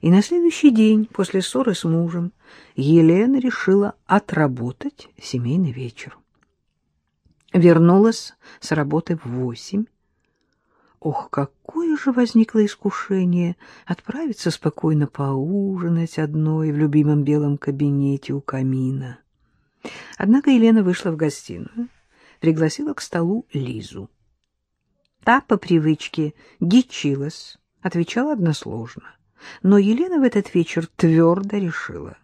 И на следующий день, после ссоры с мужем, Елена решила отработать семейный вечер. Вернулась с работы в восемь. Ох, какое же возникло искушение отправиться спокойно поужинать одной в любимом белом кабинете у камина. Однако Елена вышла в гостиную, пригласила к столу Лизу. Та по привычке дичилась, отвечала односложно. Но Елена в этот вечер твердо решила.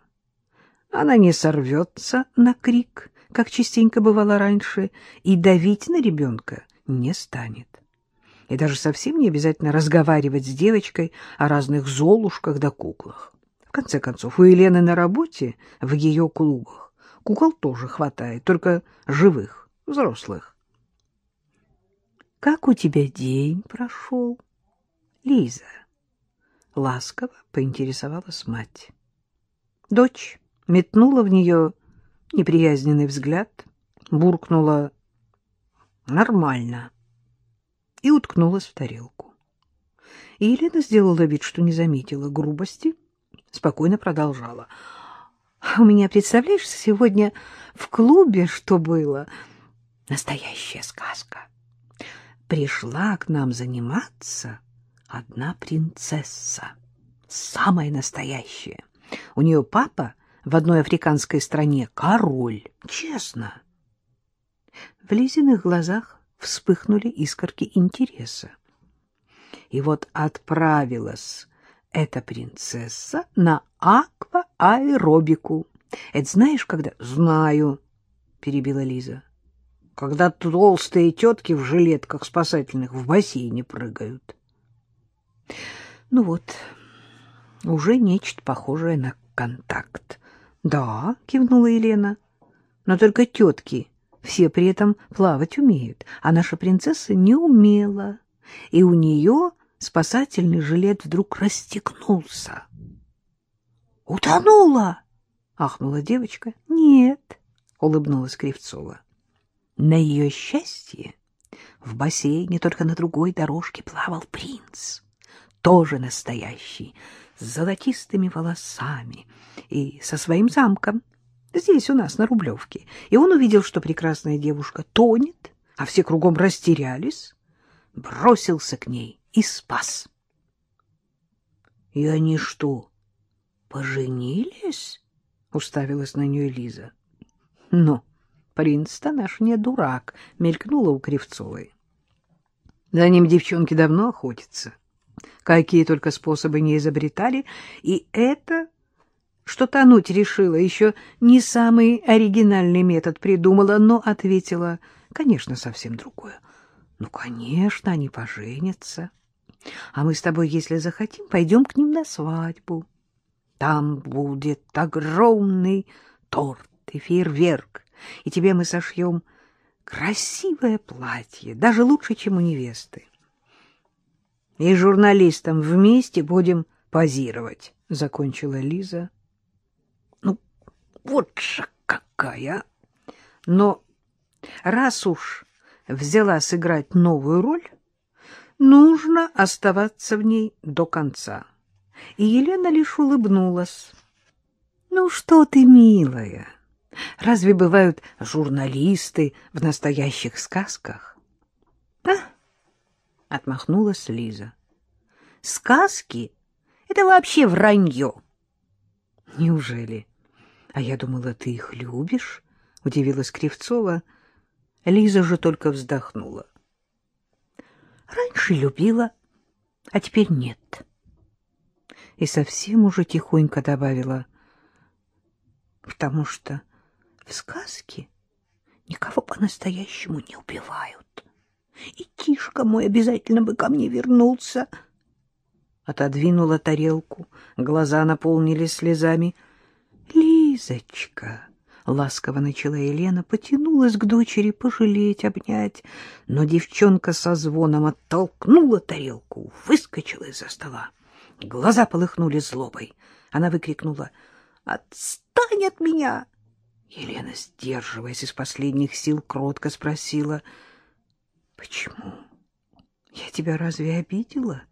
Она не сорвется на крик, как частенько бывало раньше, и давить на ребенка не станет. И даже совсем не обязательно разговаривать с девочкой о разных золушках да куклах. В конце концов, у Елены на работе, в ее клубах, кукол тоже хватает, только живых, взрослых. — Как у тебя день прошел, Лиза? — ласково поинтересовалась мать. Дочь метнула в нее неприязненный взгляд, буркнула «нормально» и уткнулась в тарелку. И Елена сделала вид, что не заметила грубости, спокойно продолжала. «У меня, представляешь, сегодня в клубе что было? Настоящая сказка. Пришла к нам заниматься одна принцесса, самая настоящая. У нее папа в одной африканской стране король, честно. В Лизиных глазах вспыхнули искорки интереса. И вот отправилась эта принцесса на аквааэробику. Это знаешь, когда... — Знаю, — перебила Лиза. — Когда толстые тетки в жилетках спасательных в бассейне прыгают. — Ну вот, уже нечто похожее на контакт. — Да, — кивнула Елена, — но только тетки все при этом плавать умеют, а наша принцесса не умела, и у нее спасательный жилет вдруг расстегнулся. — Утонула! — ахнула девочка. — Нет, — улыбнулась Кривцова. На ее счастье в бассейне только на другой дорожке плавал принц, тоже настоящий, с золотистыми волосами и со своим замком, здесь у нас на Рублевке. И он увидел, что прекрасная девушка тонет, а все кругом растерялись, бросился к ней и спас. — И они что, поженились? — уставилась на нее Лиза. — Ну, принц-то наш не дурак, — мелькнула у Кривцовой. За ним девчонки давно охотятся какие только способы не изобретали, и это, что тонуть решила, еще не самый оригинальный метод придумала, но ответила, конечно, совсем другое. Ну, конечно, они поженятся. А мы с тобой, если захотим, пойдем к ним на свадьбу. Там будет огромный торт и фейерверк, и тебе мы сошьем красивое платье, даже лучше, чем у невесты и журналистом вместе будем позировать, — закончила Лиза. — Ну, вот же какая! Но раз уж взяла сыграть новую роль, нужно оставаться в ней до конца. И Елена лишь улыбнулась. — Ну что ты, милая, разве бывают журналисты в настоящих сказках? — отмахнулась Лиза. — Сказки — это вообще вранье. — Неужели? А я думала, ты их любишь, — удивилась Кривцова. Лиза же только вздохнула. — Раньше любила, а теперь нет. И совсем уже тихонько добавила, потому что в сказке никого по-настоящему не убивают. И Тишка мой обязательно бы ко мне вернулся. Отодвинула тарелку, глаза наполнились слезами. — Лизочка! — ласково начала Елена, потянулась к дочери пожалеть, обнять, но девчонка со звоном оттолкнула тарелку, выскочила из-за стола. Глаза полыхнули злобой. Она выкрикнула «Отстань от меня!» Елена, сдерживаясь из последних сил, кротко спросила — Почему? Я тебя разве обидела?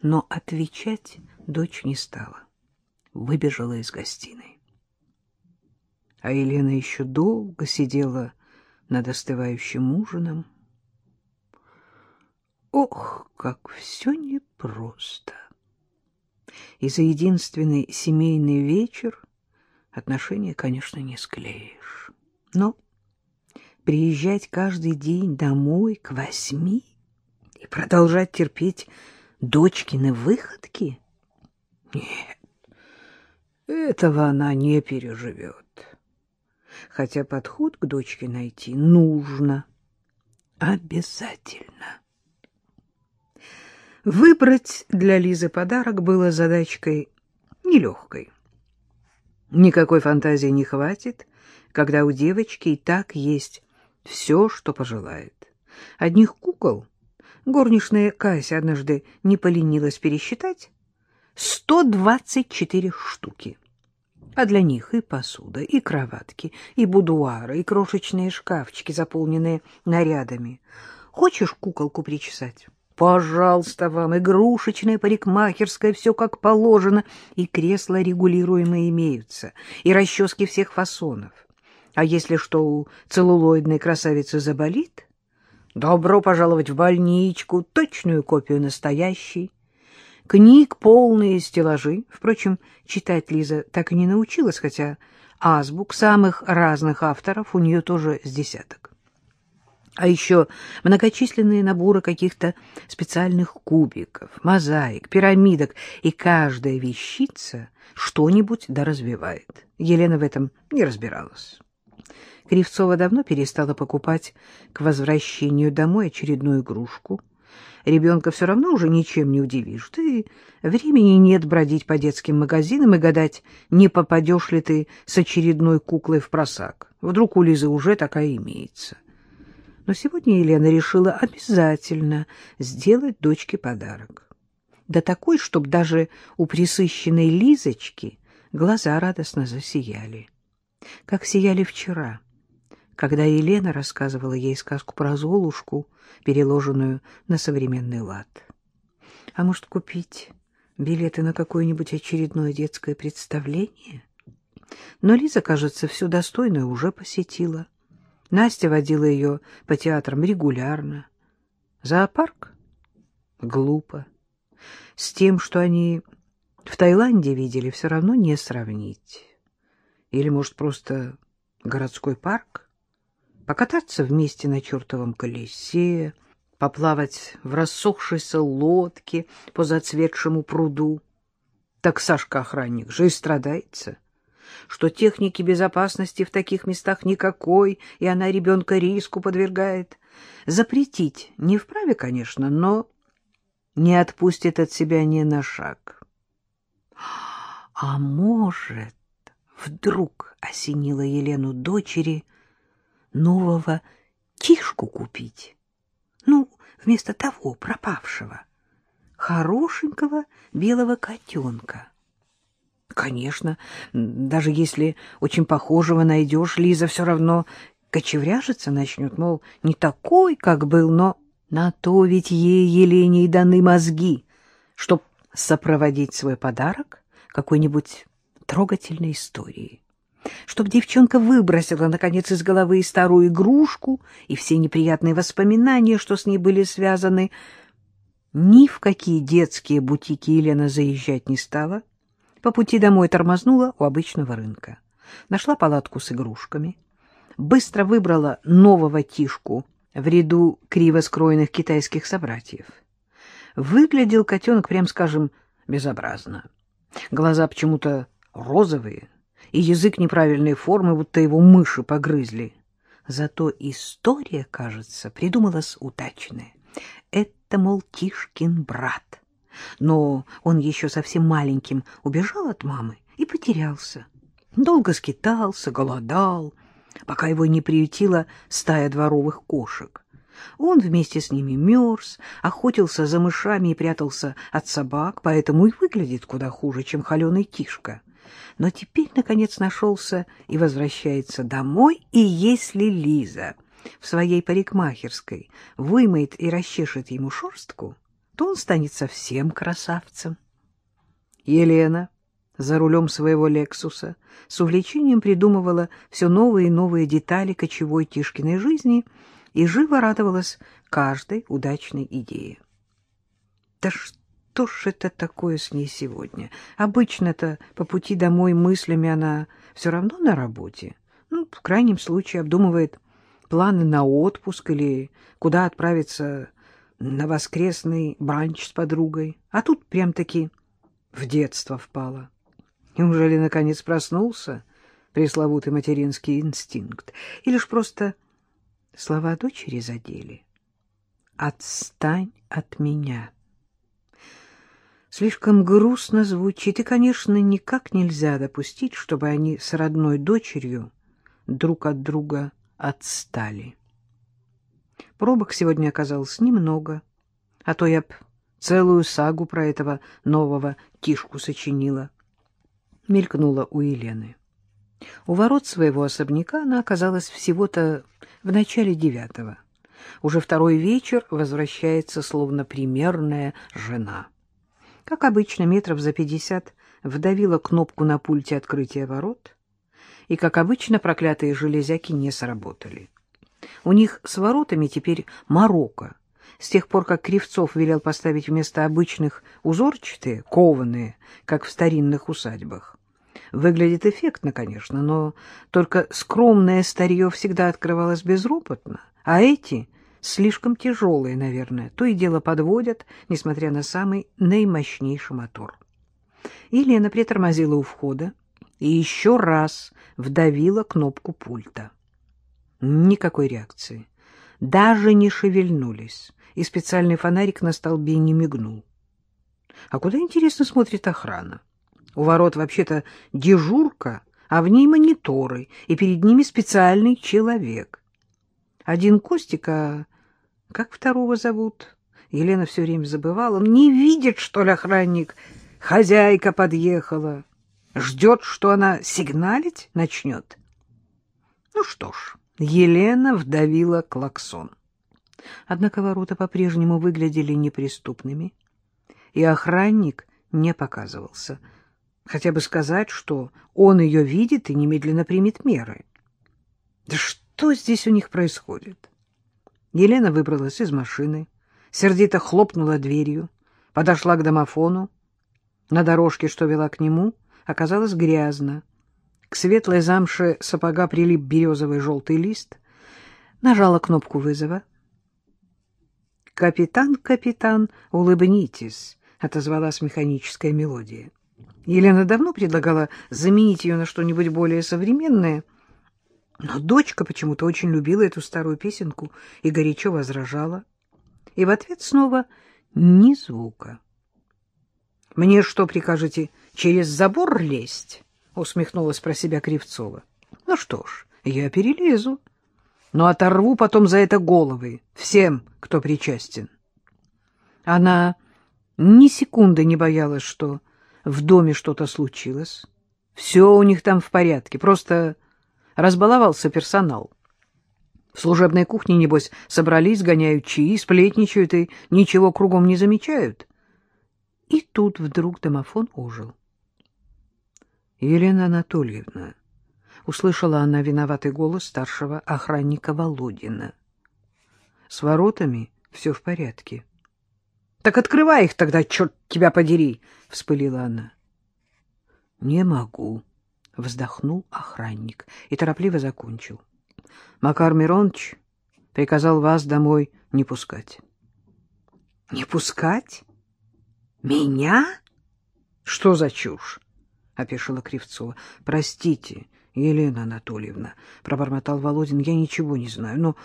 Но отвечать дочь не стала. Выбежала из гостиной. А Елена еще долго сидела над остывающим ужином. Ох, как все непросто! И за единственный семейный вечер отношения, конечно, не склеишь. Но приезжать каждый день домой к восьми и продолжать терпеть дочкины выходки? Нет, этого она не переживет. Хотя подход к дочке найти нужно. Обязательно. Выбрать для Лизы подарок было задачкой нелегкой. Никакой фантазии не хватит, когда у девочки и так есть все, что пожелает. Одних кукол горничная Кася однажды не поленилась пересчитать. Сто двадцать четыре штуки. А для них и посуда, и кроватки, и будуары, и крошечные шкафчики, заполненные нарядами. Хочешь куколку причесать? Пожалуйста вам, игрушечная парикмахерская, все как положено, и кресла регулируемые имеются, и расчески всех фасонов. А если что у целлулоидной красавицы заболит, добро пожаловать в больничку, точную копию настоящей. Книг полные стеллажи. Впрочем, читать Лиза так и не научилась, хотя азбук самых разных авторов у нее тоже с десяток а еще многочисленные наборы каких-то специальных кубиков, мозаик, пирамидок, и каждая вещица что-нибудь доразвивает. Елена в этом не разбиралась. Кривцова давно перестала покупать к возвращению домой очередную игрушку. Ребенка все равно уже ничем не удивишь, и времени нет бродить по детским магазинам и гадать, не попадешь ли ты с очередной куклой в просак. Вдруг у Лизы уже такая имеется. — но сегодня Елена решила обязательно сделать дочке подарок. Да такой, чтобы даже у присыщенной Лизочки глаза радостно засияли. Как сияли вчера, когда Елена рассказывала ей сказку про Золушку, переложенную на современный лад. А может, купить билеты на какое-нибудь очередное детское представление? Но Лиза, кажется, все достойное уже посетила. Настя водила ее по театрам регулярно. Зоопарк? Глупо. С тем, что они в Таиланде видели, все равно не сравнить. Или, может, просто городской парк? Покататься вместе на чертовом колесе, поплавать в рассохшейся лодке по зацветшему пруду. Так Сашка-охранник же и страдается что техники безопасности в таких местах никакой, и она ребенка риску подвергает. Запретить не вправе, конечно, но не отпустит от себя ни на шаг. А может, вдруг осенила Елену дочери нового тишку купить? Ну, вместо того пропавшего, хорошенького белого котенка. Конечно, даже если очень похожего найдешь, Лиза все равно кочевряжиться начнет, мол, не такой, как был, но на то ведь ей, Елене, и даны мозги, чтоб сопроводить свой подарок какой-нибудь трогательной историей. Чтоб девчонка выбросила, наконец, из головы и старую игрушку, и все неприятные воспоминания, что с ней были связаны. Ни в какие детские бутики Елена заезжать не стала, по пути домой тормознула у обычного рынка. Нашла палатку с игрушками. Быстро выбрала нового тишку в ряду криво скроенных китайских собратьев. Выглядел котенок, прям скажем, безобразно. Глаза почему-то розовые, и язык неправильной формы, будто его мыши погрызли. Зато история, кажется, придумалась удачная. Это, мол, Тишкин брат но он еще совсем маленьким убежал от мамы и потерялся. Долго скитался, голодал, пока его не приютила стая дворовых кошек. Он вместе с ними мерз, охотился за мышами и прятался от собак, поэтому и выглядит куда хуже, чем холеный тишка. Но теперь, наконец, нашелся и возвращается домой, и если Лиза в своей парикмахерской вымоет и расчешет ему шерстку, то он станет совсем красавцем. Елена за рулем своего «Лексуса» с увлечением придумывала все новые и новые детали кочевой Тишкиной жизни и живо радовалась каждой удачной идее. Да что ж это такое с ней сегодня? Обычно-то по пути домой мыслями она все равно на работе. Ну, в крайнем случае обдумывает планы на отпуск или куда отправиться на воскресный бранч с подругой. А тут прям-таки в детство впала. Неужели, наконец, проснулся пресловутый материнский инстинкт? Или ж просто слова дочери задели? «Отстань от меня». Слишком грустно звучит, и, конечно, никак нельзя допустить, чтобы они с родной дочерью друг от друга отстали. Пробок сегодня оказалось немного, а то я б целую сагу про этого нового Тишку сочинила мелькнула у Елены. У ворот своего особняка она оказалась всего-то в начале девятого. Уже второй вечер возвращается словно примерная жена. Как обычно, метров за пятьдесят вдавила кнопку на пульте открытия ворот, и, как обычно, проклятые железяки не сработали. У них с воротами теперь Марокко. С тех пор, как Кривцов велел поставить вместо обычных узорчатые, кованые, как в старинных усадьбах. Выглядит эффектно, конечно, но только скромное старье всегда открывалось безропотно, а эти слишком тяжелые, наверное, то и дело подводят, несмотря на самый наимощнейший мотор. Елена притормозила у входа и еще раз вдавила кнопку пульта. Никакой реакции. Даже не шевельнулись, и специальный фонарик на столбе не мигнул. А куда, интересно, смотрит охрана? У ворот вообще-то дежурка, а в ней мониторы, и перед ними специальный человек. Один Костик, а как второго зовут? Елена все время забывала. Не видит, что ли, охранник? Хозяйка подъехала. Ждет, что она сигналить начнет. Ну что ж, Елена вдавила клаксон. Однако ворота по-прежнему выглядели неприступными, и охранник не показывался — хотя бы сказать, что он ее видит и немедленно примет меры. Да что здесь у них происходит? Елена выбралась из машины, сердито хлопнула дверью, подошла к домофону. На дорожке, что вела к нему, оказалось грязно. К светлой замше сапога прилип березовый желтый лист. Нажала кнопку вызова. «Капитан, капитан, улыбнитесь», — отозвалась механическая мелодия. Елена давно предлагала заменить ее на что-нибудь более современное, но дочка почему-то очень любила эту старую песенку и горячо возражала. И в ответ снова ни звука. — Мне что прикажете, через забор лезть? — усмехнулась про себя Кривцова. — Ну что ж, я перелезу, но оторву потом за это головы всем, кто причастен. Она ни секунды не боялась, что в доме что-то случилось. Все у них там в порядке, просто разбаловался персонал. В служебной кухне, небось, собрались, гоняют чаи, сплетничают и ничего кругом не замечают. И тут вдруг домофон ожил. Елена Анатольевна, услышала она виноватый голос старшего охранника Володина. С воротами все в порядке. — Так открывай их тогда, черт тебя подери! — вспылила она. — Не могу, — вздохнул охранник и торопливо закончил. Макар Миронович приказал вас домой не пускать. — Не пускать? Меня? Что за чушь? — опешила Кривцова. — Простите, Елена Анатольевна, — пробормотал Володин, — я ничего не знаю, но...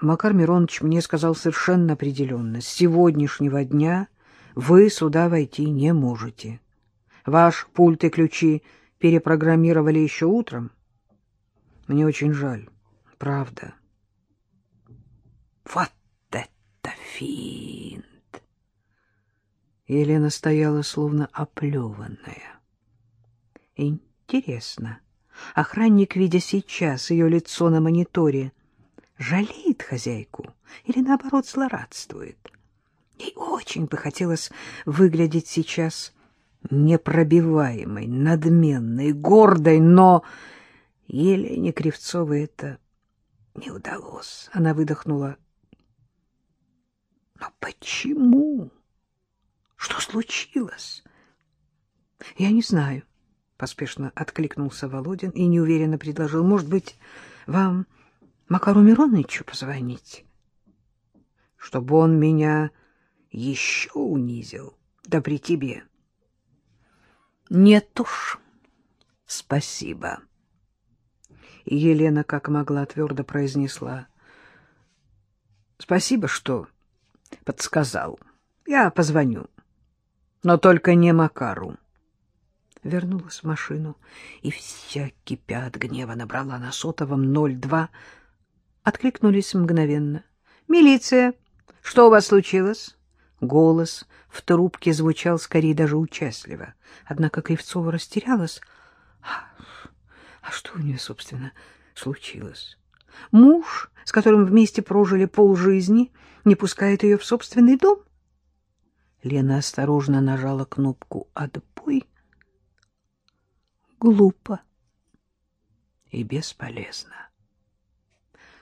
Макар Миронович мне сказал совершенно определенно, с сегодняшнего дня вы сюда войти не можете. Ваш пульт и ключи перепрограммировали еще утром. Мне очень жаль, правда. Вот это финт! Елена стояла словно оплеванная. Интересно, охранник, видя сейчас ее лицо на мониторе, жалеет хозяйку или, наоборот, злорадствует. Ей очень бы хотелось выглядеть сейчас непробиваемой, надменной, гордой, но Елене Кривцовой это не удалось. Она выдохнула. Но почему? Что случилось? Я не знаю, поспешно откликнулся Володин и неуверенно предложил. Может быть, вам Макару Мироновичу позвонить? Чтобы он меня еще унизил, да при тебе. Нет уж, спасибо. Елена, как могла, твердо произнесла. Спасибо, что подсказал. Я позвоню. Но только не Макару. Вернулась в машину и вся кипя от гнева набрала на сотовом 02. Откликнулись мгновенно. «Милиция! Что у вас случилось?» Голос в трубке звучал скорее даже участливо. Однако Кривцова растерялась. А, а что у нее, собственно, случилось? Муж, с которым вместе прожили полжизни, не пускает ее в собственный дом? Лена осторожно нажала кнопку «Отбой». Глупо и бесполезно.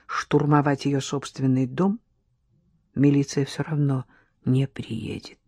Штурмовать ее собственный дом милиция все равно не приедет.